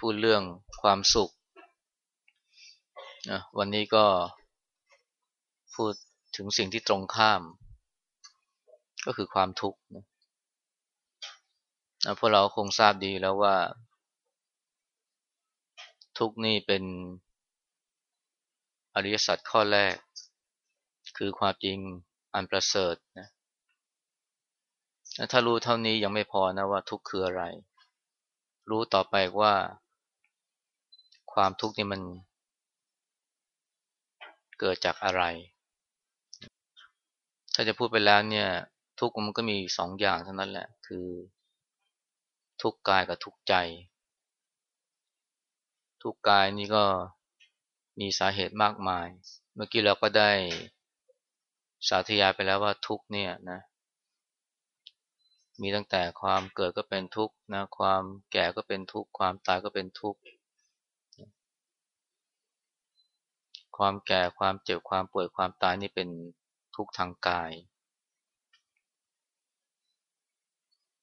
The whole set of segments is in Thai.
พูดเรื่องความสุขนะวันนี้ก็พูดถึงสิ่งที่ตรงข้าม ก็คือความทุกข์นะพวกเราคงทราบดีแล้วว่า ทุกนี่เป็นอริยสัจข้อแรก คือความจริงอันประเสริฐนะถ้ารู้เท่านี้ยังไม่พอนะว่าทุกข์คืออะไร รู้ต่อไปว่า ความทุกข์นี่มันเกิดจากอะไร ถ้าจะพูดไปแล้วเนี่ย ทุกข์มันก็มีสองอย่างเท่านั้นแหละ คือ ทุกข์กายกับทุกข์ใจ ทุกข์กายนี่ก็มีสาเหตุมากมาย เมื่อกี้เราก็ได้สาธยายไปแล้วว่าทุกข์เนี่ยนะ มีตั้งแต่ความเกิดก็เป็นทุกข์นะ ความแก่ก็เป็นทุกข์ ความตายก็เป็นทุกข์ ความแก่ความเจ็บความป่วยความตายนี่เป็นทุกข์ทางกาย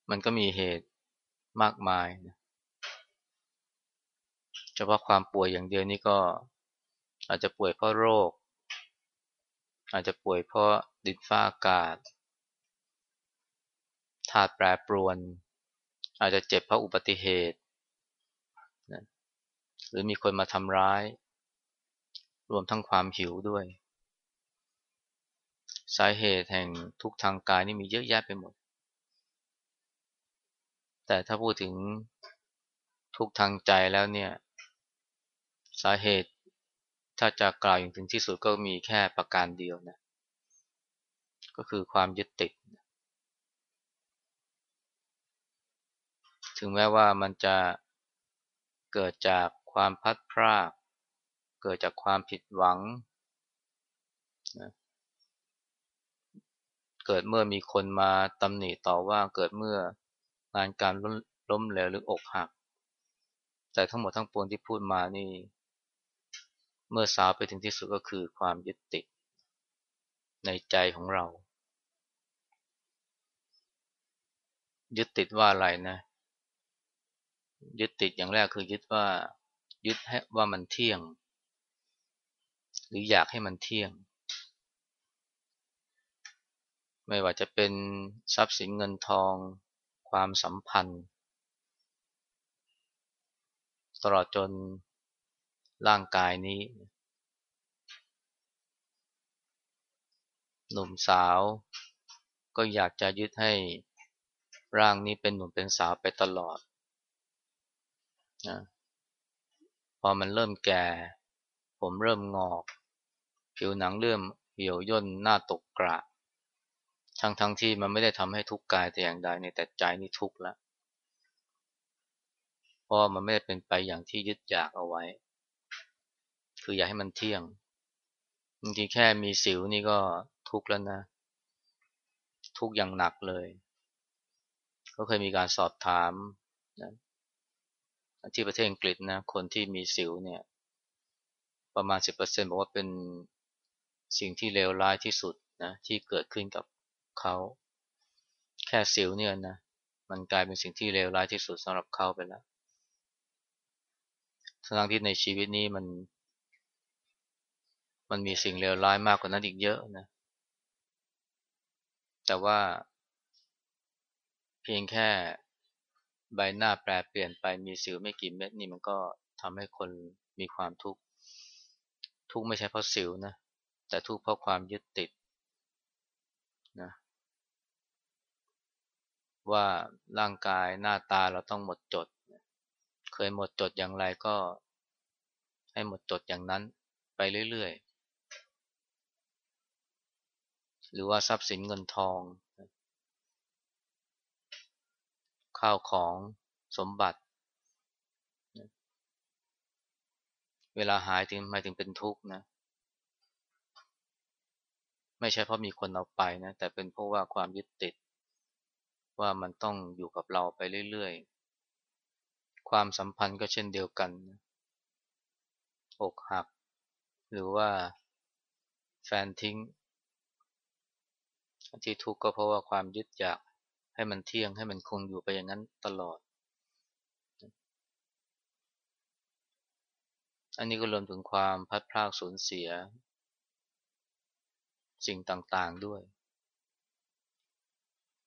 มันก็มีเหตุมากมายนะเฉพาะความป่วยอย่างเดียวนี่ก็อาจจะป่วยเพราะโรค อาจจะป่วยเพราะดินฟ้าอากาศธาตุแปรปรวน อาจจะเจ็บเพราะอุบัติเหตุนะหรือมีคนมาทำร้าย รวมทั้งความหิวด้วย สาเหตุแห่งทุกทางกายนี่มีเยอะแยะไปหมด แต่ถ้าพูดถึงทุกทางใจแล้วเนี่ย สาเหตุถ้าจะกล่าวอย่างถึงที่สุดก็มีแค่ประการเดียวนะ ก็คือความยึดติด ถึงแม้ว่ามันจะเกิดจากความพัดพราก กิดจากความผิดหวังนะเกิดเมื่อมีคนมาตำหนิต่อว่าเกิดเมื่องานการล้มเหลวหรืออกหัก แต่ทั้งหมดทั้งปวงที่พูดมานี่ เมื่อสาวไปถึงที่สุดก็คือความยึดติดในใจของเรา ยึดติดว่าอะไรนะ ยึดติดอย่างแรกคือยึดว่ายึดให้ว่ามันเที่ยง หรืออยากให้มันเที่ยง ไม่ว่าจะเป็นทรัพย์สินเงินทอง ความสัมพันธ์ ตลอดจนร่างกายนี้ หนุ่มสาวก็อยากจะยึดให้ร่างนี้เป็นหนุ่มเป็นสาวไปตลอดนะพอมันเริ่มแก่ ผมเริ่มงอก ผิวหนังเริ่มเหี่ยวย่นหน้าตกกระทั้งทั้งที่มันไม่ได้ทำให้ทุกข์กายแต่อย่างใดในแต่ใจนี่ทุกข์ล้วเพราะมันไม่ได้เป็นไปอย่างที่ยึดอยากเอาไว้ คืออยากให้มันเที่ยงบางทีแค่มีสิวนี่ก็ทุกข์แล้วนะ ทุกข์อย่างหนักเลย ก็เคยมีการสอบถามนะที่ประเทศอังกฤษนะคนที่มีสิวเนี่ย ประมาณ 10%บอกว่าเป็น สิ่งที่เลวร้ายที่สุดนะที่เกิดขึ้นกับเขาแค่สิวเนี่ยนะมันกลายเป็นสิ่งที่เลวร้ายที่สุดสำหรับเขาไปแล้วทั้งที่ในชีวิตนี้มัน มันมีสิ่งเลวร้ายมากกว่านั้นอีกเยอะนะแต่ว่าเพียงแค่ใบหน้าแปลเปลี่ยนไปมีสิวไม่กี่เม็ดนี่มันก็ทำให้คนมีความทุกข์ทุกข์ไม่ใช่เพราะสิวนะ แต่ทุกข์เพราะความยึดติดนะว่าร่างกายหน้าตาเราต้องหมดจด เคยหมดจดอย่างไรก็ให้หมดจดอย่างนั้นไปเรื่อยๆ หรือว่าทรัพย์สินเงินทอง ข้าวของสมบัติ เวลาหายถึงหมายถึงเป็นทุกข์นะ ไม่ใช่เพราะมีคนเอาไปนะแต่เป็นเพราะว่าความยึดติด ว่ามันต้องอยู่กับเราไปเรื่อยๆ ความสัมพันธ์ก็เช่นเดียวกันอกหัก หรือว่าแฟนทิ้ง ที่ทุกข์ก็เพราะว่าความยึดอยากให้มันเที่ยงให้มันคงอยู่ไปอย่างนั้นตลอด อันนี้ก็รวมถึงความพัดพลาดสูญเสีย สิ่งต่างๆด้วย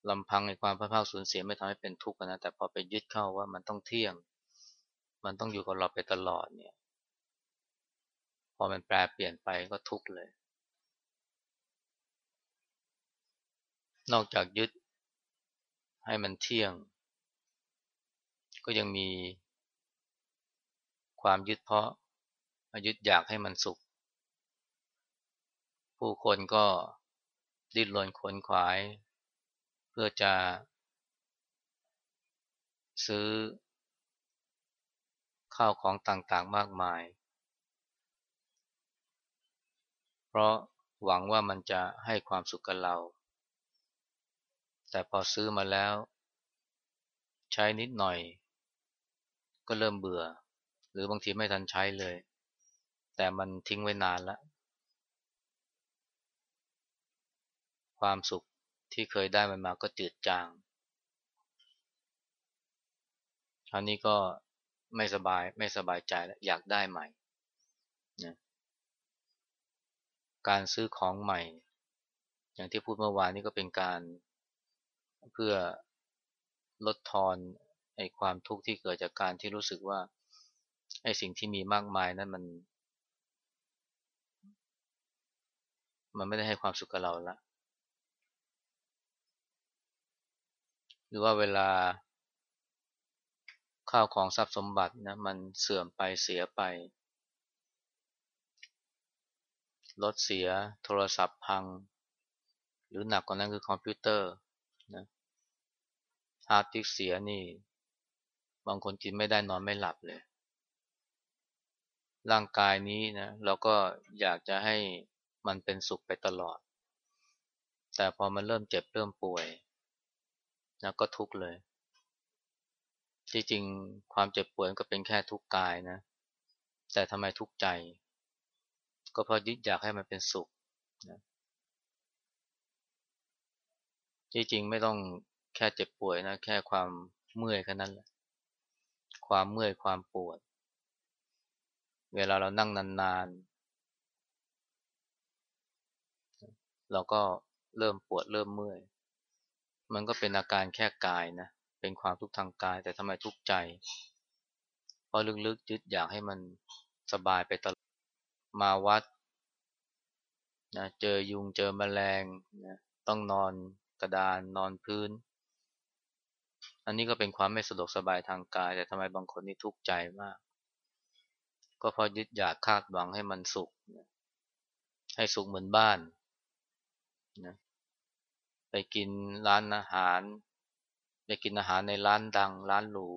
ลำพังในความพัดพลาดสูญเสียไม่ทำให้เป็นทุกข์นะแต่พอไปยึดเข้าว่ามันต้องเที่ยง มันต้องอยู่กับเราไปตลอดเนี่ย พอมันแปลเปลี่ยนไปก็ทุกข์เลย นอกจากยึดให้มันเที่ยง ก็ยังมีความยึดเพราะยึดอยากให้มันสุข ผู้คนก็ดิ้นรนขวนขวาย เพื่อจะ ซื้อ ข้าวของต่างๆมากมาย เพราะหวังว่ามันจะให้ความสุขกับเรา แต่พอซื้อมาแล้ว ใช้นิดหน่อย ก็เริ่มเบื่อ หรือบางทีไม่ทันใช้เลย แต่มันทิ้งไว้นานแล้ว ความสุขที่เคยได้มันมาก็จืดจางคราวนี้ก็ไม่สบายไม่สบายใจแล้วอยากได้ใหม่นะการซื้อของใหม่ อย่างที่พูดเมื่อวานนี้ก็เป็นการเพื่อลดทอนไอ้ความทุกข์ที่เกิดจากการที่รู้สึกว่าไอ้สิ่งที่มีมากมายนั้นมัน มันไม่ได้ให้ความสุขกับเราละ หรือว่าเวลาข้าวของทรัพย์สมบัตินะมันเสื่อมไปเสียไปรถเสียโทรศัพท์พัง หรือหนักกว่านั้นคือคอมพิวเตอร์นะ hard disk เสียนี่ บางคนกินไม่ได้นอนไม่หลับเลย ร่างกายนี้นะเราก็อยากจะให้มันเป็นสุขไปตลอด แต่พอมันเริ่มเจ็บเริ่มป่วย นะก็ทุกข์เลย จริงๆ ความเจ็บป่วยก็เป็นแค่ทุกข์กายนะ แต่ทำไมทุกข์ใจ ก็เพราะยึดอยากให้มันเป็นสุขนะจริงๆ ไม่ต้องแค่เจ็บป่วยนะ แค่ความเมื่อยแค่นั้นแหละ ความเมื่อยความปวด เวลาเรานั่งนานๆ เราก็เริ่มปวดเริ่มเมื่อย มันก็เป็นอาการแค่กายนะ เป็นความทุกข์ทางกาย แต่ทำไมทุกข์ใจ เพราะลึกๆยึดอยากให้มันสบายไปตลอด มาวัดนะเจอยุงเจอแมลงนะต้องนอนกระดานนอนพื้น อันนี้ก็เป็นความไม่สะดวกสบายทางกาย แต่ทำไมบางคนนี่ทุกข์ใจมาก ก็เพราะยึดอยากคาดหวังให้มันสุข ให้สุขเหมือนบ้านนะ ไปกินร้านอาหาร ไปกินอาหารในร้านดัง ร้านหรู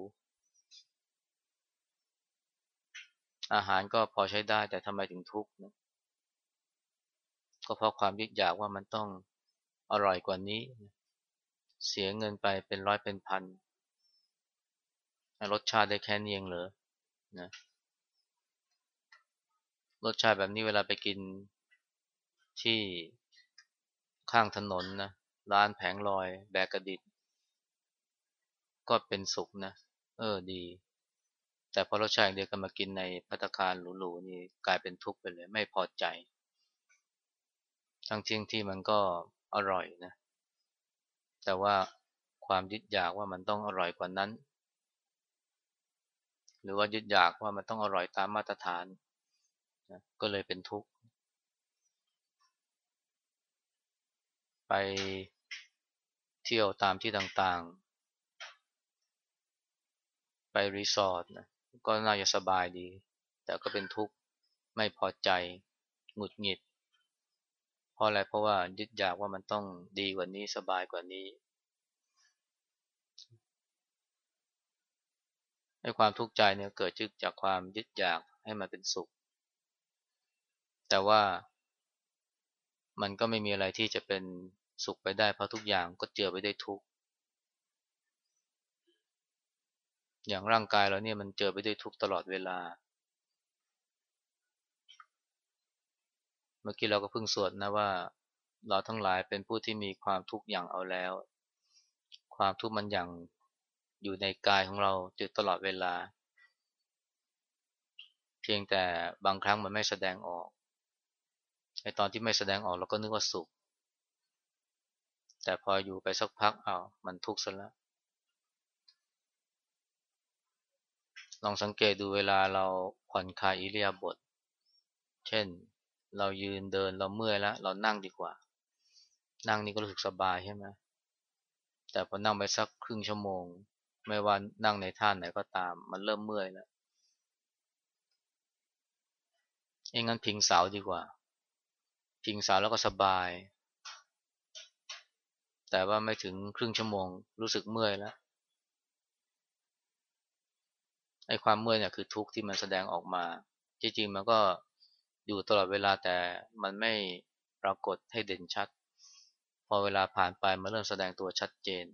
อาหารก็พอใช้ได้แต่ทำไมถึงทุกข์นะก็เพราะความยึดอยากว่ามันต้องอร่อยกว่านี้ เสียเงินไปเป็นร้อยเป็นพันรสชาติได้แค่นี้เองเหรอนะรสชาติแบบนี้เวลาไปกินที่ข้างถนนนะ ร้านแผงลอยแบกกระดิษก็เป็นสุขนะ เออดี แต่พอรสชาติเดียวกันมากินในพัตคารหรูๆนี่กลายเป็นทุกข์ไปเลย ไม่พอใจ ทั้งที่ที่มันก็อร่อยนะ แต่ว่าความยึดอยากว่ามันต้องอร่อยกว่านั้น หรือว่ายึดอยากว่ามันต้องอร่อยตามมาตรฐานนะก็เลยเป็นทุกข์ ไป เที่ยวตามที่ต่างๆ ไปรีสอร์ทนะก็น่าจะสบายดี แต่ก็เป็นทุกข์ไม่พอใจหงุดหงิด เพราะอะไรเพราะว่ายึดอยากว่ามันต้องดีกว่านี้สบายกว่านี้ให้ความทุกข์ใจเนี่ยเกิดจากความยึดอยากให้มันเป็นสุข แต่ว่ามันก็ไม่มีอะไรที่จะเป็น สุขไปได้เพราะทุกอย่างก็เจือไปได้ทุกข์อย่างร่างกายเราเนี่ยมันเจอไปด้วยทุกตลอดเวลา เมื่อกี้เราก็เพิ่งสวดนะว่า เราทั้งหลายเป็นผู้ที่มีความทุกข์อย่างเอาแล้ว ความทุกข์มันอย่างอยู่ในกายของเราจุดตลอดเวลา เพียงแต่บางครั้งมันไม่แสดงออกไอตอนที่ไม่แสดงออกเราก็นึกว่าสุข แต่พออยู่ไปสักพักอ้าวมันทุกข์ซะแล้ว ลองสังเกตดูเวลาเราผ่อนคลายอิริยาบถเช่น เรายืนเดินเราเมื่อยแล้วเรานั่งดีกว่า นั่งนี่ก็รู้สึกสบายใช่ไหมแต่พอนั่งไปสักครึ่งชั่วโมง ไม่ว่านั่งในท่าไหนก็ตาม มันเริ่มเมื่อยแล้วเองงั้นพิงเสาดีกว่า พิงเสาแล้วก็สบาย แต่ว่าไม่ถึงครึ่งชั่วโมง รู้สึกเมื่อยแล้วไอ้ความเมื่อยเนี่ยคือทุกข์ที่มันแสดงออกมา จริงๆมันก็อยู่ตลอดเวลาแต่มันไม่ปรากฏให้เด่นชัด พอเวลาผ่านไปมันเริ่มแสดงตัวชัดเจน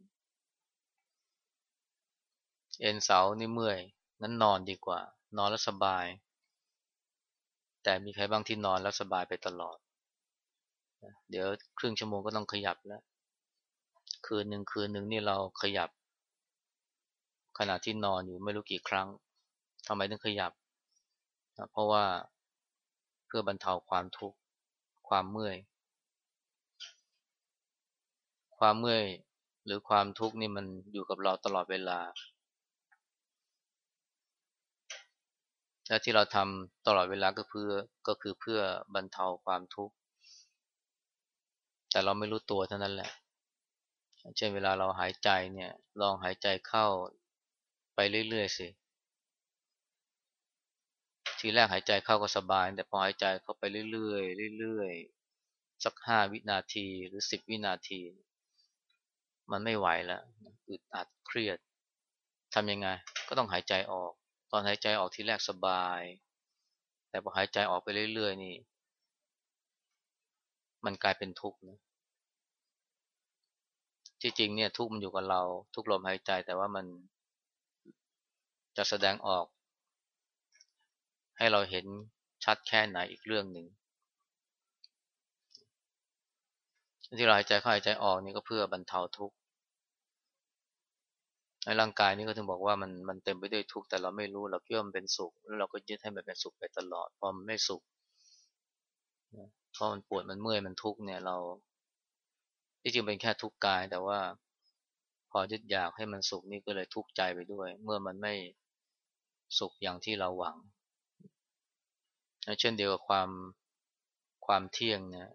เอ็นเสานี่เมื่อยนั้นนอนดีกว่า นอนแล้วสบาย แต่มีใครบ้างที่นอนแล้วสบายไปตลอด เดี๋ยวครึ่งชั่วโมงก็ต้องขยับแล้ว คืนหนึ่งคืนหนึ่งนี่เราขยับ ขณะที่นอนอยู่ไม่รู้กี่ครั้งทำไมต้องขยับเพราะว่าเพื่อบรรเทาความทุกข์ความเมื่อย ความเมื่อยหรือความทุกข์นี่มันอยู่กับเราตลอดเวลา และที่เราทำตลอดเวลาก็เพื่อก็คือเพื่อบรรเทาความทุกข์แต่เราไม่รู้ตัวเท่านั้นแหละ เช่นเวลาเราหายใจเนี่ยลองหายใจเข้าไปเรื่อยๆสิทีแรกหายใจเข้าก็สบาย แต่พอหายใจเข้าไปเรื่อยๆเรื่อยๆสักห้าวินาทีหรือสิบวินาที มันไม่ไหวแล้วอึดอัดเครียดทำยังไง ก็ต้องหายใจออก ตอนหายใจออกทีแรกสบาย แต่พอหายใจออกไปเรื่อยๆนี่ มันกลายเป็นทุกข์นะ ที่จริงเนี่ยทุกมันอยู่กับเรา ทุกลมหายใจแต่ว่ามันจะแสดงออก ให้เราเห็นชัดแค่ไหนอีกเรื่องหนึ่งที่เราหายใจเข้าหายใจออกนี่ก็เพื่อบรรเทาทุกข์ในร่างกายนี้ก็ถึงบอกว่ามันมันเต็มไปด้วยทุกข์แต่เราไม่รู้เราคิดว่ามันเป็นสุขแล้วเราก็ยึดให้มันเป็นสุขไปตลอดพอมันไม่สุขเพราะมันปวดมันเมื่อยมันทุกข์เนี่ยเรา ที่จริงเป็นแค่ทุกข์กาย แต่ว่าพอยึดอยากให้มันสุขนี่ก็เลยทุกข์ใจไปด้วย เมื่อมันไม่สุขอย่างที่เราหวัง เช่นเดียวกับความความเที่ยงเนี่ย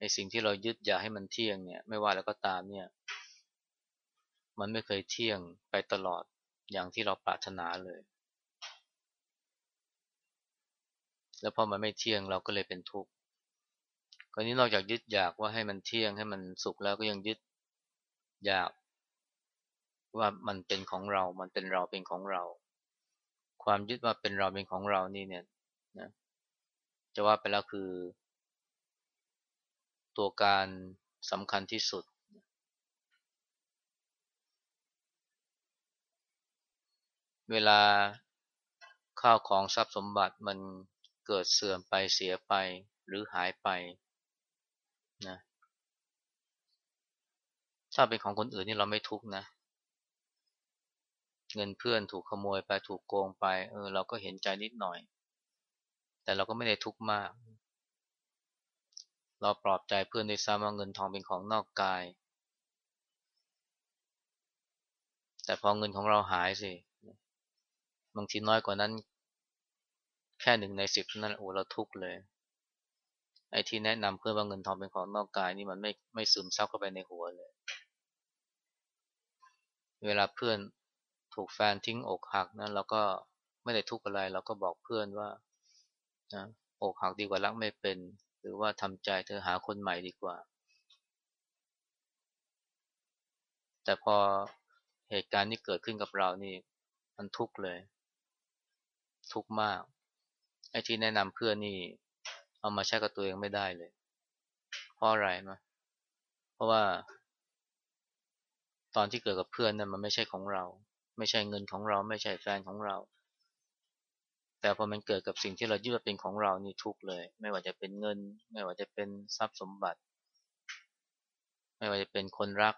ในสิ่งที่เรายึดอยากให้มันเที่ยงเนี่ย ไม่ว่าแล้วก็ตามเนี่ย มันไม่เคยเที่ยงไปตลอดอย่างที่เราปรารถนาเลย แล้วพอมันไม่เที่ยงเราก็เลยเป็นทุกข์ กรณีนอกจากยึดอยากว่าให้มันเที่ยงให้มันสุขแล้วก็ยังยึดอยากว่ามันเป็นของเรา มันเป็นเราเป็นของเรา ความยึดว่าเป็นเราเป็นของเรานี่เนี่ยนะจะว่าไปแล้วคือ ตัวการสำคัญที่สุด เวลาข้าวของทรัพย์สมบัติมันเกิดเสื่อมไปเสียไปหรือหายไป นะถ้าเป็นของคนอื่นนี่เราไม่ทุกนะ เงินเพื่อนถูกขโมยไปถูกโกงไปเออเราก็เห็นใจนิดหน่อย แต่เราก็ไม่ได้ทุกข์มาก เราปลอบใจเพื่อนในซ้ำว่าเงินทองเป็นของนอกกาย แต่พอเงินของเราหายสิบางทีน้อยกว่านั้น แค่หนึ่งในสิบนั่นโอ้เราทุกข์เลย ไอ้ที่แนะนำเพื่อว่าเงินทองเป็นของนอกกายนี่มันไม่ไม่ซึมซับเข้าไปในหัวเลย เวลาเพื่อนถูกแฟนทิ้งอกหักนั้นเราก็ไม่ได้ทุกข์อะไร เราก็บอกเพื่อนว่านะอกหักดีกว่ารักไม่เป็น หรือว่าทำใจเธอหาคนใหม่ดีกว่า แต่พอเหตุการณ์นี้เกิดขึ้นกับเรานี่มันทุกข์เลย ทุกข์มากไอ้ที่แนะนำเพื่อนนี่ เอามาใช้กับตัวเองไม่ได้เลย เพราะอะไรมาเพราะว่า ตอนที่เกิดกับเพื่อนนั้นมันไม่ใช่ของเรา ไม่ใช่เงินของเรา ไม่ใช่แฟนของเรา แต่พอมันเกิดกับสิ่งที่เรายึดว่าเป็นของเรานี่ทุกเลย ไม่ว่าจะเป็นเงิน ไม่ว่าจะเป็นทรัพย์สมบัติ ไม่ว่าจะเป็นคนรัก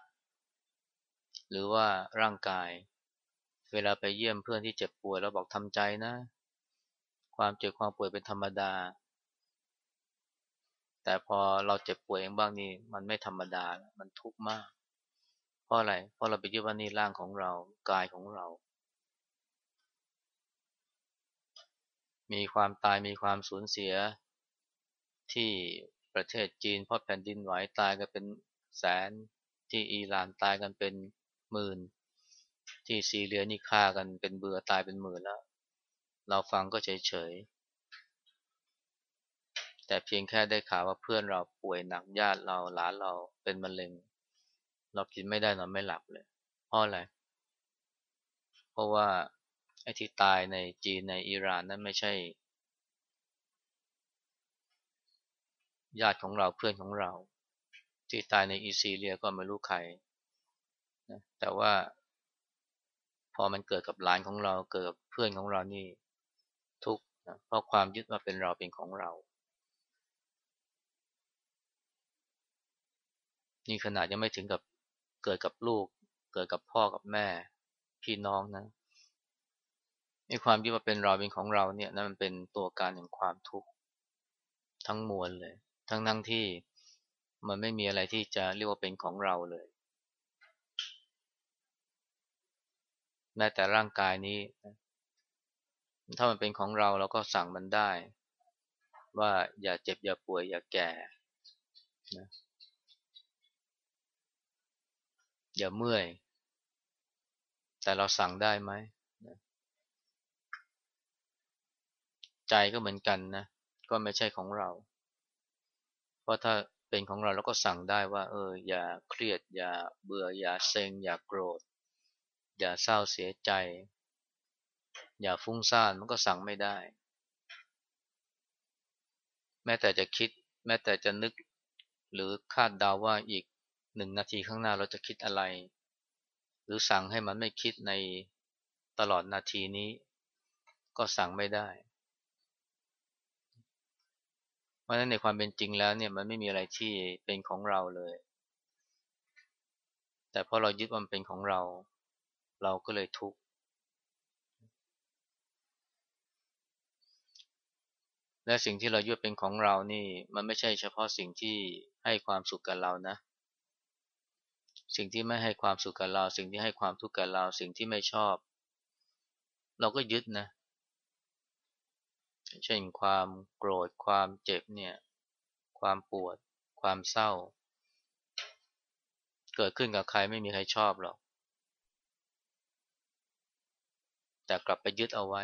หรือว่าร่างกาย เวลาไปเยี่ยมเพื่อนที่เจ็บป่วยเราบอกทำใจนะ ความเจ็บความป่วยเป็นธรรมดา แต่พอเราเจ็บป่วยเองบ้างนี่มันไม่ธรรมดา มันทุกข์มาก เพราะอะไร เพราะเราไปยึดว่านี่ร่างของเรา กายของเรา มีความตายมีความสูญเสียที่ประเทศจีนเพราะแผ่นดินไหวตายกันเป็นแสน ที่อิหร่านตายกันเป็นหมื่น ที่ซีเรียนี่ฆ่ากันเป็นเบื่อตายเป็นหมื่นแล้ว เราฟังก็เฉยเฉย แต่เพียงแค่ได้ข่าวว่าเพื่อนเราป่วยหนักญาติเราหลานเราเป็นมะเร็ง เรากินไม่ได้นอนไม่หลับเลย เพราะอะไร เพราะว่าไอ้ที่ตายในจีนในอิหร่านนั้นไม่ใช่ ญาติของเราเพื่อนของเรา ที่ตายในอีซีเรียก็ไม่รู้ใครนะแต่ว่า พอมันเกิดกับหลานของเราเกิดกับเพื่อนของเรานี่ทุกนะเพราะความยึดว่าเป็นเราเป็นของเรา นี่ขนาดยังไม่ถึงกับเกิดกับลูก เกิดกับพ่อกับแม่ พี่น้องนะในความยึดว่าเป็นเราเป็นของเราเนี่ยนั่นมันเป็นตัวการแห่งความทุกข์ทั้งมวลเลย ทั้งทั้งที่มันไม่มีอะไรที่จะเรียกว่าเป็นของเราเลย แม้แต่ร่างกายนี้ ถ้ามันเป็นของเราเราก็สั่งมันได้ ว่าอย่าเจ็บอย่าป่วยอย่าแก่นะ อย่าเมื่อย แต่เราสั่งได้ไหม ใจก็เหมือนกันนะ ก็ไม่ใช่ของเรา เพราะถ้าเป็นของเราเราก็สั่งได้ว่า เออ อย่าเครียด อย่าเบื่อ อย่าเซ็ง อย่าโกรธ อย่าเศร้าเสียใจ อย่าฟุ้งซ่าน มันก็สั่งไม่ได้ แม้แต่จะคิด แม้แต่จะนึก หรือคาดเดาว่าอีก หนึ่งนาทีข้างหน้าเราจะคิดอะไร หรือสั่งให้มันไม่คิดในตลอดนาทีนี้ ก็สั่งไม่ได้ เพราะฉะนั้นในความเป็นจริงแล้วเนี่ยมันไม่มีอะไรที่เป็นของเราเลย แต่พอเรายึดมันเป็นของเรา เราก็เลยทุกข์และสิ่งที่เรายึดเป็นของเรานี่ มันไม่ใช่เฉพาะสิ่งที่ให้ความสุขกับเรานะ สิ่งที่ไม่ให้ความสุขกับเรา สิ่งที่ให้ความทุกข์กับเรา สิ่งที่ไม่ชอบ เราก็ยึดนะ เช่นความโกรธ ความเจ็บเนี่ย ความปวด ความเศร้า เกิดขึ้นกับใครไม่มีใครชอบหรอก แต่กลับไปยึดเอาไว้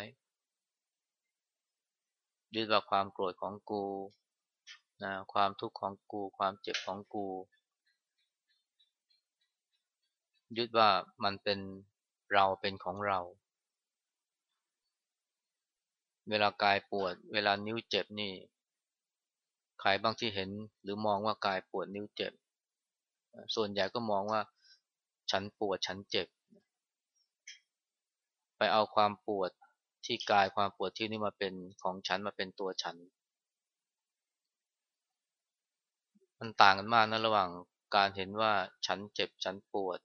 ยึดว่าความโกรธของกูนะความทุกข์ของกู ความเจ็บของกู ยึดว่ามันเป็นเราเป็นของเรา เวลากายปวด เวลานิ้วเจ็บนี่ ใครบางที่เห็นหรือมองว่ากายปวดนิ้วเจ็บ ส่วนใหญ่ก็มองว่า ฉันปวดฉันเจ็บ ไปเอาความปวดที่กายความปวดที่นี่มาเป็นของฉันมาเป็นตัวฉัน มันต่างกันมากนะระหว่างการเห็นว่าฉันเจ็บฉันปวด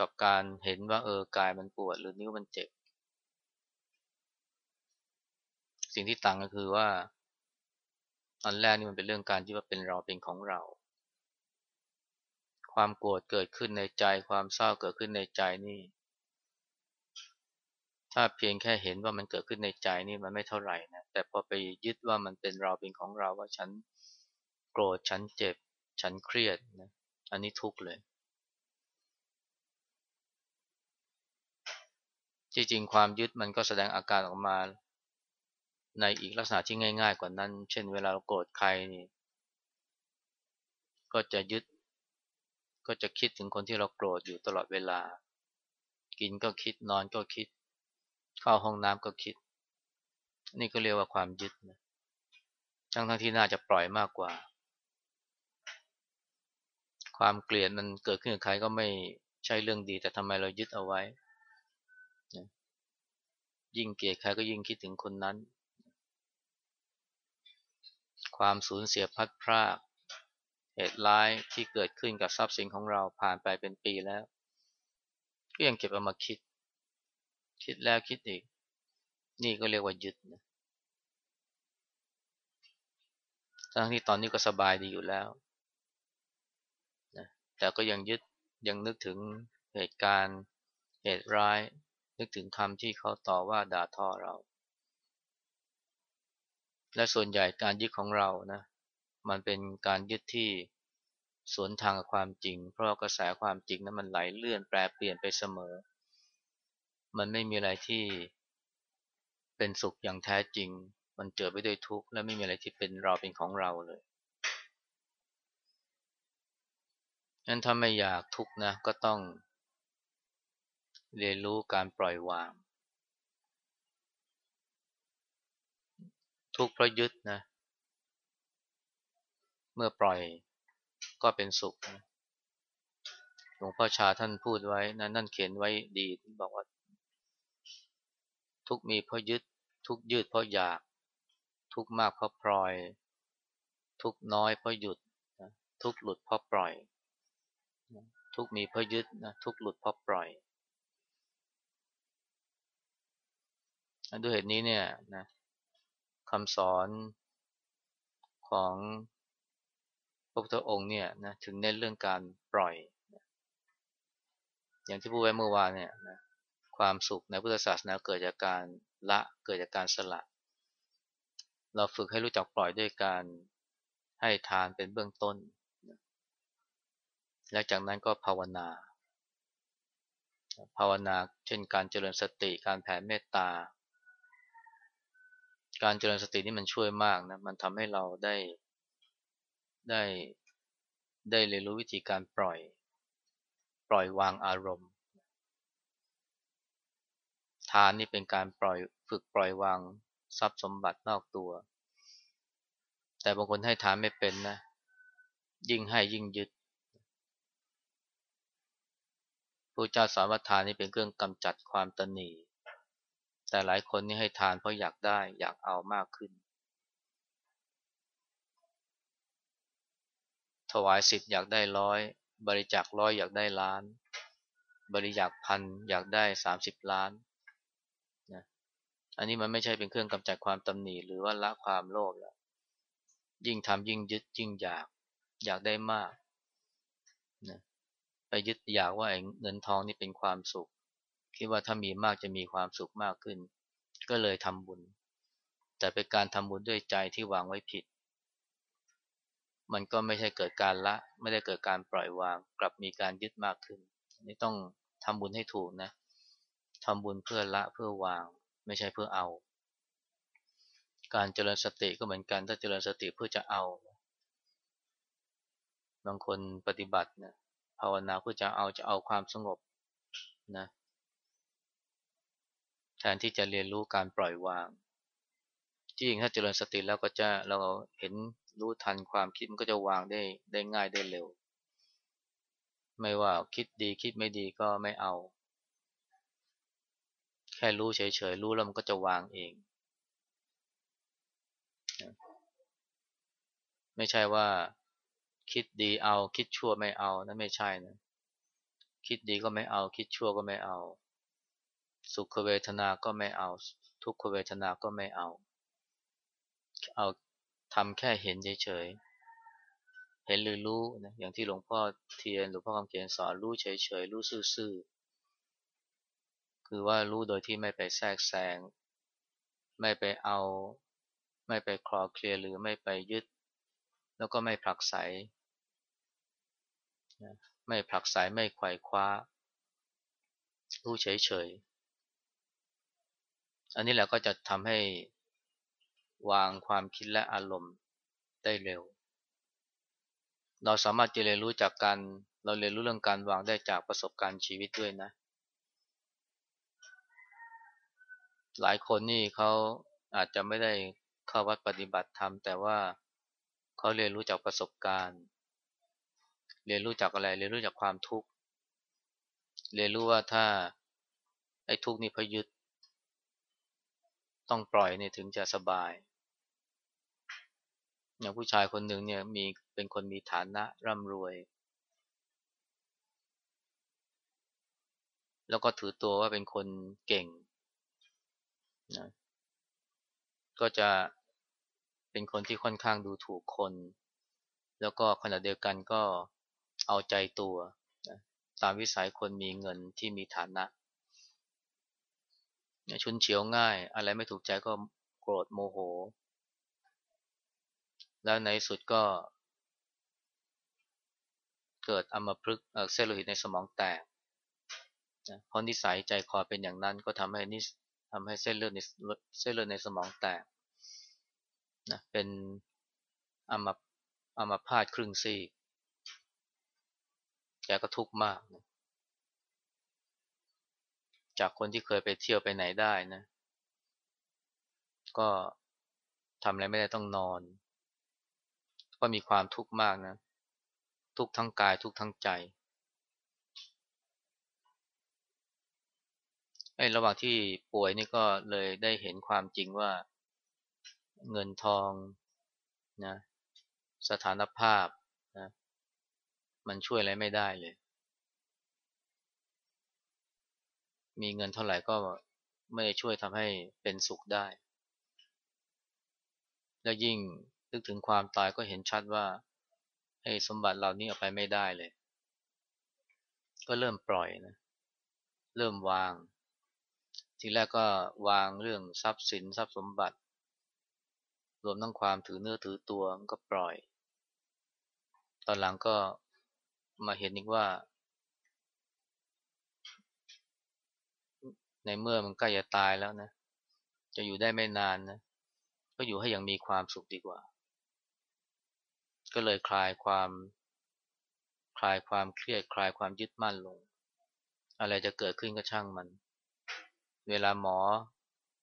กับการเห็นว่าเออกายมันปวด หรือนิ้วมันเจ็บ สิ่งที่ต่างก็คือว่า อันแรกนี่มันเป็นเรื่องการที่ว่าเป็นเราเป็นของเรา ความโกรธเกิดขึ้นในใจ ความเศร้าเกิดขึ้นในใจนี่ ถ้าเพียงแค่เห็นว่ามันเกิดขึ้นในใจนี่มันไม่เท่าไหร่นะแต่พอไปยึดว่ามันเป็นเราเป็นของเราว่าฉันโกรธฉันเจ็บ ฉันเครียดนะอันนี้ทุกข์เลย จริงๆความยึดมันก็แสดงอาการออกมา ในอีกลักษณะที่ง่าย ๆ กว่านั้น เช่น เวลาเราโกรธใครนี่ก็จะยึด ก็จะคิดถึงคนที่เราโกรธอยู่ตลอดเวลา กินก็คิดนอนก็คิด เข้าห้องน้ำก็คิด นี่ก็เรียกว่าความยึดนะทั้งทั้งที่น่าจะปล่อยมากกว่า ความเกลียดมันเกิดขึ้นกับใครก็ไม่ใช่เรื่องดี แต่ทำไมเรายึดเอาไว้ ยิ่งเกลียดใครก็ยิ่งคิดถึงคนนั้น ความสูญเสียพัดพรากเหตุร้ายที่เกิดขึ้นกับทรัพย์สินของเราผ่านไปเป็นปีแล้ว ก็ยังเก็บเอามาคิด คิดแล้วคิดอีก นี่ก็เรียกว่ายึดนะทั้งที่ตอนนี้ก็สบายดีอยู่แล้วนะแต่ก็ยังยึดยังนึกถึงเหตุการณ์เหตุร้าย นึกถึงคำที่เขาต่อว่าด่าทอเรา และส่วนใหญ่การยึดของเรานะ มันเป็นการยึดที่สวนทางกับความจริง เพราะกระแสความจริงนั้นมันไหลเลื่อนแปรเปลี่ยนไปเสมอ มันไม่มีอะไรที่เป็นสุขอย่างแท้จริง มันเจอไปด้วยทุกข์และไม่มีอะไรที่เป็นเราเป็นของเราเลยงั้นถ้าไม่อยากทุกข์นะก็ต้อง เรียนรู้การปล่อยวาง ทุกเพราะยึดนะ เมื่อปล่อยก็เป็นสุขนะหลวงพ่อชาท่านพูดไว้นะนั่นเขียนไว้ดีบอกว่า ทุกมีเพราะยึด ทุกยืดเพราะอยาก ทุกมากเพราะปล่อย ทุกน้อยเพราะหยุดทุกหลุดเพราะปล่อย ทุกมีเพราะยึดนะทุกหลุดเพราะปล่อย ด้วยเหตุนี้เนี่ยนะคำสอนของพระพุทธองค์เนี่ยนะถึงเน้นเรื่องการปล่อย อย่างที่พูดไว้เมื่อวานเนี่ยนะความสุขในพุทธศาสนาเกิดจากการละเกิดจากการสละ เราฝึกให้รู้จักปล่อยด้วยการให้ทานเป็นเบื้องต้น และจากนั้นก็ภาวนา ภาวนาเช่นการเจริญสติการแผ่เมตตา การเจริญสตินี่มันช่วยมากนะ มันทำให้เราได้ได้ได้เรียนรู้วิธีการปล่อย ปล่อยวางอารมณ์ ทานนี่เป็นการปล่อยฝึกปล่อยวางทรัพย์สมบัตินอกตัว แต่บางคนให้ทานไม่เป็นนะ ยิ่งให้ยิ่งยึดพระเจ้าสอนว่าทานนี่เป็นเครื่องกำจัดความตนี แต่หลายคนนี่ให้ทานเพราะอยากได้อยากเอามากขึ้น ถวายสิบอยากได้ร้อยบริจาคร้อยอยากได้ล้าน บริจาคพันอยากได้สามสิบล้านนะอันนี้มันไม่ใช่เป็นเครื่องกำจัดความตำหนิหรือว่าละความโลภแล้วยิ่งทำยิ่งยึดยิ่งอยากอยากได้มากนะไปยึดอยากว่าเงินทองนี่เป็นความสุข คิดว่าถ้ามีมากจะมีความสุขมากขึ้น ก็เลยทำบุญ แต่เป็นการทำบุญด้วยใจที่วางไว้ผิด มันก็ไม่ใช่เกิดการละ ไม่ได้เกิดการปล่อยวาง กลับมีการยึดมากขึ้น นี่ต้องทำบุญให้ถูกนะทำบุญเพื่อละเพื่อวาง ไม่ใช่เพื่อเอา การเจริญสติก็เหมือนกัน ถ้าเจริญสติเพื่อจะเอา บางคนปฏิบัตินะภาวนาเพื่อจะเอาจะเอาความสงบนะ แทนที่จะเรียนรู้การปล่อยวางจริงถ้าเจริญสติแล้วก็จะเราเห็นรู้ทันความคิดมันก็จะวางได้ได้ง่ายได้เร็ว ไม่ว่าคิดดีคิดไม่ดีก็ไม่เอา แค่รู้เฉยๆรู้แล้วมันก็จะวางเอง ไม่ใช่ว่า คิดดีเอาคิดชั่วไม่เอานั่นไม่ใช่นะคิดดีก็ไม่เอา คิดชั่วก็ไม่เอา สุขเวทนาก็ไม่เอา ทุกขเวทนาก็ไม่เอา เอาทำแค่เห็นเฉยๆ เห็นหรือรู้นะอย่างที่หลวงพ่อเทียนหลวงพ่อคำเขียนสอนรู้เฉยๆ รู้ซื่อๆ คือว่ารู้โดยที่ไม่ไปแทรกแซง ไม่ไปเอา ไม่ไปคลอเคลียหรือไม่ไปยึด แล้วก็ไม่ผลักไส ไม่ผลักไสไม่ไขว่คว้า รู้เฉยๆ อันนี้แหละก็จะทำให้วางความคิดและอารมณ์ได้เร็ว เราสามารถจะเรียนรู้จากการเราเรียนรู้เรื่องการวางได้จากประสบการณ์ชีวิตด้วยนะ หลายคนนี่เขาอาจจะไม่ได้เข้าวัดปฏิบัติธรรม แต่ว่าเขาเรียนรู้จากประสบการณ์ เรียนรู้จากอะไร เรียนรู้จากความทุกข์ เรียนรู้ว่าถ้าไอ้ทุกข์นี่พยึด ต้องปล่อยเนี่ยถึงจะสบาย อย่างผู้ชายคนหนึ่งเนี่ยมีเป็นคนมีฐานะร่ำรวย แล้วก็ถือตัวว่าเป็นคนเก่งนะก็จะเป็นคนที่ค่อนข้างดูถูกคน แล้วก็ขณะเดียวกันก็เอาใจตัวนะตามวิสัยคนมีเงินที่มีฐานะ ชุนเฉียวง่าย อะไรไม่ถูกใจก็โกรธโมโห แล้วในสุดก็ เกิดอัมพฤกษ์เซลล์โลหิตในสมองแตกนะเพราะนิสัยใจคอเป็นอย่างนั้นก็ทำให้นิสทำให้เส้นเลือดในเส้นเลือดในสมองแตกนะเป็นอัมอัมพาตครึ่งซีกแกก็ทุกข์มากนะ จากคนที่เคยไปเที่ยวไปไหนได้นะ ก็ทำอะไรไม่ได้ต้องนอน ก็มีความทุกข์มากนะ ทุกทั้งกายทุกทั้งใจไอ้ระหว่างที่ป่วยนี่ก็เลยได้เห็นความจริงว่าเงินทองนะสถานภาพนะมันช่วยอะไรไม่ได้เลย มีเงินเท่าไหร่ก็ไม่ได้ช่วยทำให้เป็นสุขได้ แล้วยิ่งนึกถึงความตายก็เห็นชัดว่าให้สมบัติเหล่านี้เอาไปไม่ได้เลย ก็เริ่มปล่อยนะ เริ่มวาง ทีแรกก็วางเรื่องทรัพย์สินทรัพย์สมบัติ รวมทั้งความถือเนื้อถือตัวก็ปล่อย ตอนหลังก็มาเห็นอีกว่า ในเมื่อมันใกล้จะตายแล้วนะ จะอยู่ได้ไม่นานนะ ก็อยู่ให้อย่างมีความสุขดีกว่า ก็เลยคลายความคลายความเครียดคลายความยึดมั่นลง อะไรจะเกิดขึ้นก็ช่างมัน เวลาหมอ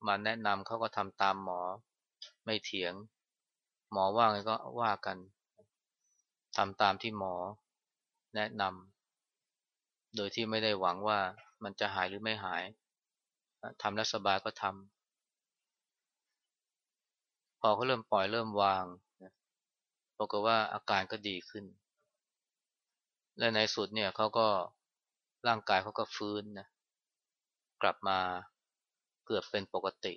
มาแนะนำเขาก็ทำตามหมอ ไม่เถียง หมอว่าไงก็ว่ากันทำตามที่หมอแนะนำโดยที่ไม่ได้หวังว่ามันจะหายหรือไม่หาย ทำแล้วสบายก็ทำพอเขาเริ่มปล่อยเริ่มวางปรากฏว่าอาการก็ดีขึ้น และในสุดเนี่ยเขาก็ร่างกายเขาก็ฟื้นนะกลับมาเกือบเป็นปกติ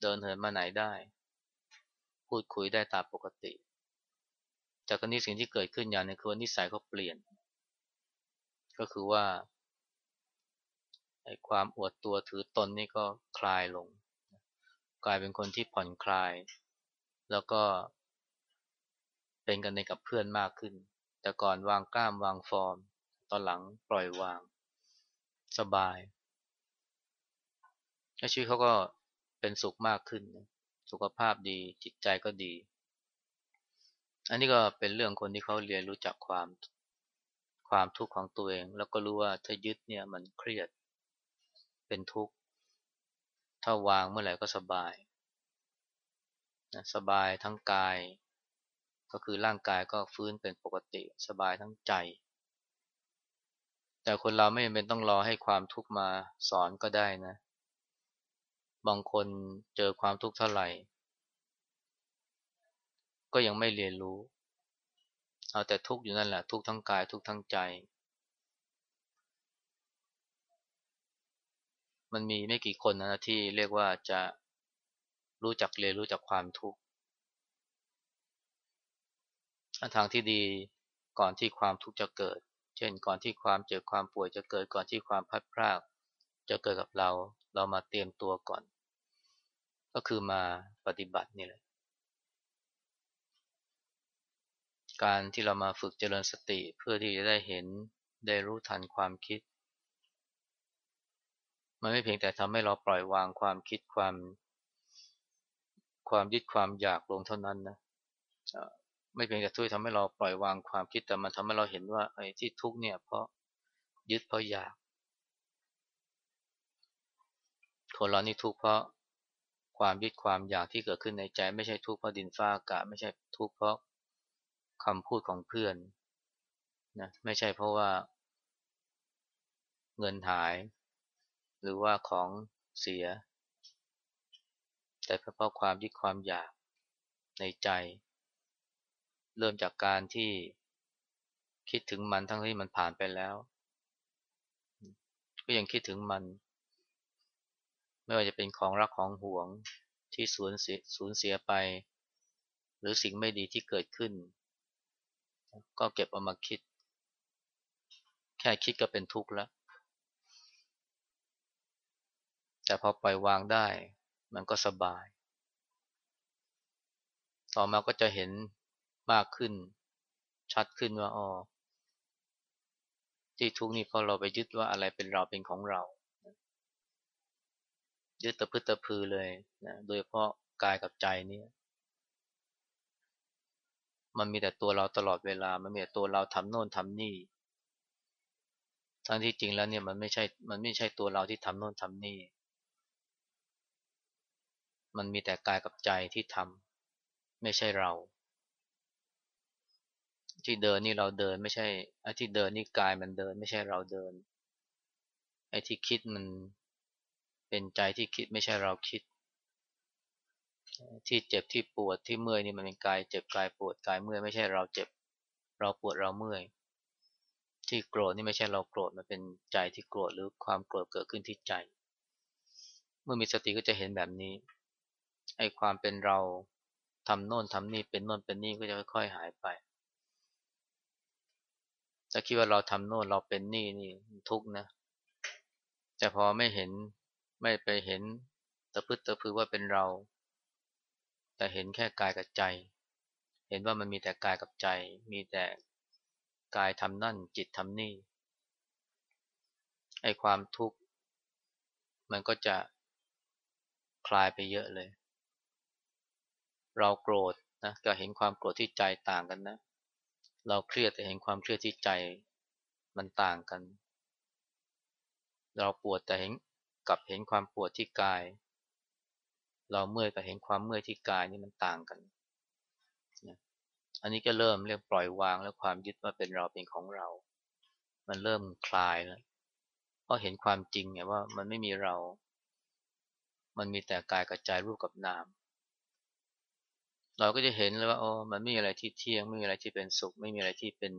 เดินเหินมาไหนได้ พูดคุยได้ตามปกติ จากนี้สิ่งที่เกิดขึ้นอย่างนึงคือนิสัยเขาเปลี่ยน ก็คือว่า ความอวดตัวถือตนนี่ก็คลายลง กลายเป็นคนที่ผ่อนคลาย แล้วก็ เป็นกันในกับเพื่อนมากขึ้น แต่ก่อนวางกล้ามวางฟอร์ม ตอนหลังปล่อยวาง สบายชีวิตเขาก็เป็นสุขมากขึ้น สุขภาพดีจิตใจก็ดี อันนี้ก็เป็นเรื่องคนที่เขาเรียนรู้จักความความทุกข์ของตัวเอง แล้วก็รู้ว่าถ้ายึดเนี่ยมันเครียด เป็นทุกข์ ถ้าวางเมื่อไหร่ก็สบายนะสบายทั้งกาย ก็คือร่างกายก็ฟื้นเป็นปกติสบายทั้งใจ แต่คนเราไม่จำเป็นต้องรอให้ความทุกข์มาสอนก็ได้นะ บางคนเจอความทุกข์เท่าไหร่ ก็ยังไม่เรียนรู้ เอาแต่ทุกข์อยู่นั่นแหละทุกข์ทั้งกายทุกข์ทั้งใจ มันมีไม่กี่คนนะที่เรียกว่าจะรู้จักเรียนรู้จักความทุกข์ทางที่ดีก่อนที่ความทุกข์จะเกิด เช่น ก่อนที่ความเจ็บความป่วยจะเกิด ก่อนที่ความพัดพรากจะเกิดกับเรา เรามาเตรียมตัวก่อน ก็คือมาปฏิบัตินี่แหละ การที่เรามาฝึกเจริญสติเพื่อที่จะได้เห็นได้รู้ทันความคิด มันไม่เพียงแต่ทำให้เราปล่อยวางความคิดความ ความยึดความอยากลงเท่านั้นนะไม่เพียงแต่ช่วยทำให้เราปล่อยวางความคิดแต่มันทำให้เราเห็นว่าไอ้ที่ทุกเนี่ย เพราะยึดเพราะอยากคนเรานี่ทุกข์เพราะความยึดความอยากที่เกิดขึ้นในใจ ไม่ใช่ทุกข์เพราะดินฟ้าอากาศไม่ใช่ทุกข์เพราะคำพูดของเพื่อนนะไม่ใช่เพราะว่า เงินหาย หรือว่าของเสีย แต่เพราะความยึดความอยากในใจ เริ่มจากการที่คิดถึงมันทั้งที่มันผ่านไปแล้ว ก็ยังคิดถึงมัน ไม่ว่าจะเป็นของรักของห่วงที่สูญเสียสูญเสียไป หรือสิ่งไม่ดีที่เกิดขึ้น ก็เก็บเอามาคิด แค่คิดก็เป็นทุกข์แล้ว แต่พอปล่อยวางได้ มันก็สบาย ต่อมาก็จะเห็นมากขึ้น ชัดขึ้นว่าอ๋อที่ทุกข์นี่เพราะเราไปยึดว่าอะไรเป็นเราเป็นของเรา ยึดตะพึตะพือเลยนะโดยเพราะกายกับใจนี่มันมีแต่ตัวเราตลอดเวลา มันมีแต่ตัวเราทำโน่นทำนี่ ทั้งที่จริงแล้วเนี่ยมันไม่ใช่ มันไม่ใช่ตัวเราที่ทำโน่นทำนี่ มันมีแต่กายกับใจที่ทำไม่ใช่เรา ที่เดินนี่เราเดินไม่ใช่ไอ้ที่เดินนี่กายมันเดิน ไม่ใช่เราเดินไอ้ที่คิดมันเป็นใจที่คิดไม่ใช่เราคิด ที่เจ็บที่ปวดที่เมื่อยนี่มันเป็นกายเจ็บกายปวดกายเมื่อยไม่ใช่เราเจ็บ เราปวดเราเมื่อย ที่โกรธนี่ไม่ใช่เราโกรธมันเป็นใจที่โกรธหรือความโกรธเกิดขึ้นที่ใจ เมื่อมีสติก็จะเห็นแบบนี้ ไอ้ความเป็นเราทำโน่นทำนี่เป็นโน่นเป็นนี่ก็จะค่อยๆหายไป ถ้าคิดว่าเราทำโน่นเราเป็นนี่นี่ทุกนะแต่พอไม่เห็นไม่ไปเห็นตะพึดตะพือว่าเป็นเรา แต่เห็นแค่กายกับใจ เห็นว่ามันมีแต่กายกับใจ มีแต่กายทำนั่นจิตทำนี่ ไอ้ความทุกข์ มันก็จะคลายไปเยอะเลย เราโกรธนะก็เห็นความโกรธที่ใจต่างกันนะ เราเครียดแต่เห็นความเครียดที่ใจมันต่างกัน เราปวดแต่เห็นกับเห็นความปวดที่กาย เราเมื่อยกับเห็นความเมื่อยที่กายนี่มันต่างกันอันนี้ก็เริ่มเรียกปล่อยวางแล้วความยึดว่าเป็นเราเป็นของเรา มันเริ่มคลายแล้วเพราะเห็นความจริงไงว่ามันไม่มีเรา มันมีแต่กายกับใจรูปกับนาม เราก็จะเห็นเลยว่าอ๋อมันไม่มีอะไรที่เที่ยงไม่มีอะไรที่เป็นสุข ไม่มีอะไรที่เป็น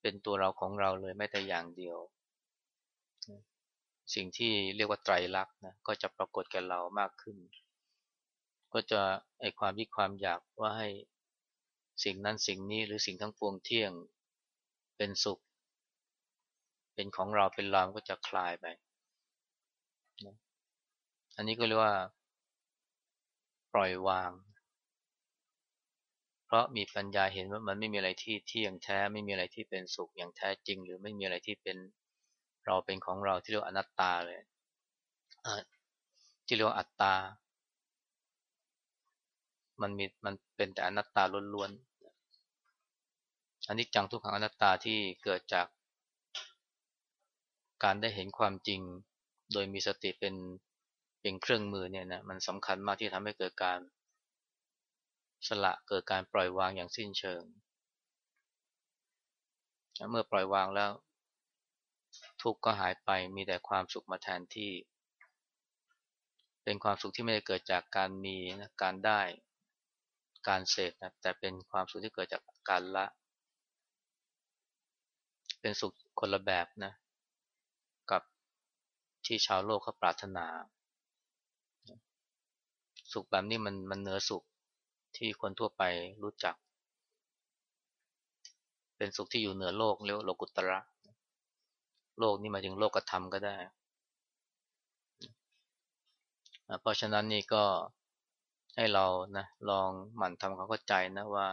เป็นตัวเราของเราเลยแม้แต่อย่างเดียว สิ่งที่เรียกว่าไตรลักษณ์นะก็จะปรากฏแก่เรามากขึ้น ก็จะไอความยึดความอยากว่าให้สิ่งนั้นสิ่งนี้หรือสิ่งทั้งปวงเที่ยงเป็นสุข เป็นของเราเป็นเราก็จะคลายไปอันนี้ก็เรียกว่า ปล่อยวาง ราะมีปัญญาเห็นว่ามันไม่มีอะไรที่เที่ยงแท้ ไม่มีอะไรที่เป็นสุขอย่างแท้จริง หรือไม่มีอะไรที่เป็นเราเป็นของเราที่เรียกอนัตตาเลยที่เรียกอัตตา มันมีมันเป็นแต่อนัตตาล้วนๆอันนี้จังทุกขังอนัตตาที่เกิดจาก การได้เห็นความจริง โดยมีสติเป็นเป็นเครื่องมือเนี่ยนะมันสำคัญมากที่ทำให้เกิดการ สละเกิดการปล่อยวางอย่างสิ้นเชิง เมื่อปล่อยวางแล้ว ทุกข์ก็หายไปมีแต่ความสุขมาแทนที่ เป็นความสุขที่ไม่ได้เกิดจากการมีนะการได้การเสพนะแต่เป็นความสุขที่เกิดจากการละ เป็นสุขคนละแบบนะกับที่ชาวโลกเขาปรารถนา สุขแบบนี้มันมันเหนือสุข ที่คนทั่วไปรู้จัก เป็นสุขที่อยู่เหนือโลกเรียกว่าโลกุตระ โลกนี่มาถึงโลกธรรมก็ได้ เพราะฉะนั้นนี่ก็ให้เรานะลองหมั่นทำความเข้าใจนะว่า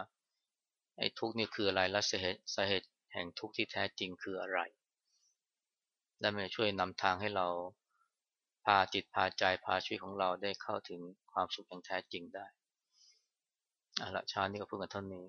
ไอ้ทุกข์นี่คืออะไรและสาเหตุสาเหตุแห่งทุกข์ที่แท้จริงคืออะไร และมันช่วยนำทางให้เราพาจิตพาใจพาชีวิตของเราได้เข้าถึงความสุขอย่างแท้จริงได้ อาละชานี้ก็พูดกันเท่านี้